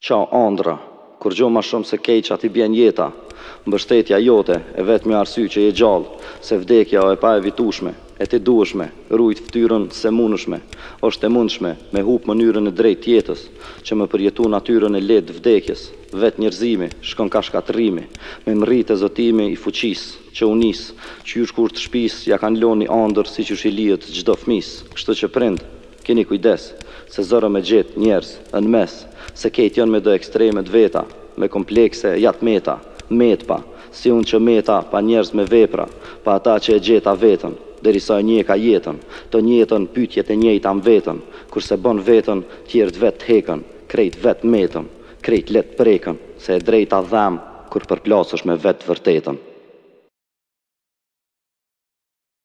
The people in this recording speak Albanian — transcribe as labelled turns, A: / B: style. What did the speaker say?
A: Çao Andra! Kurgjo ma shumë se t'keqa t'i bjen jeta! Mbështetja jote, e vetmja arsy që je gjallë, se vdekja o e paevitushme, e ti duhesh me rujt ftyrën se munshme, osht e mundshme, me hup mënyrën e drejt t'jetës, që me përjetu natyrën e letë t'vdekjes, vet njerzimi, shkon ka shkatrrimi, me mrri te zotimi i fuqisë, që u nis, qysh kur t'shpisë ja kan lon ni andër si qysh i lihet çdo fmisë, kshtu që prind, Kini kujdes se zor o me gjet njerz n'mes se kejt jon me do ekstreme të veta me komplekse a t'meta met pa si un që meta pa njerz me vepra pa ata që e gjeta vetën derisa e njeka jetën të njetën pytje t'njejta m'vetën kur s'e bon vetën tjert vet t'hekën krejt vet metën krejt le t'prekën se e drejta dhem kur përplasësh me vet të vërtetën.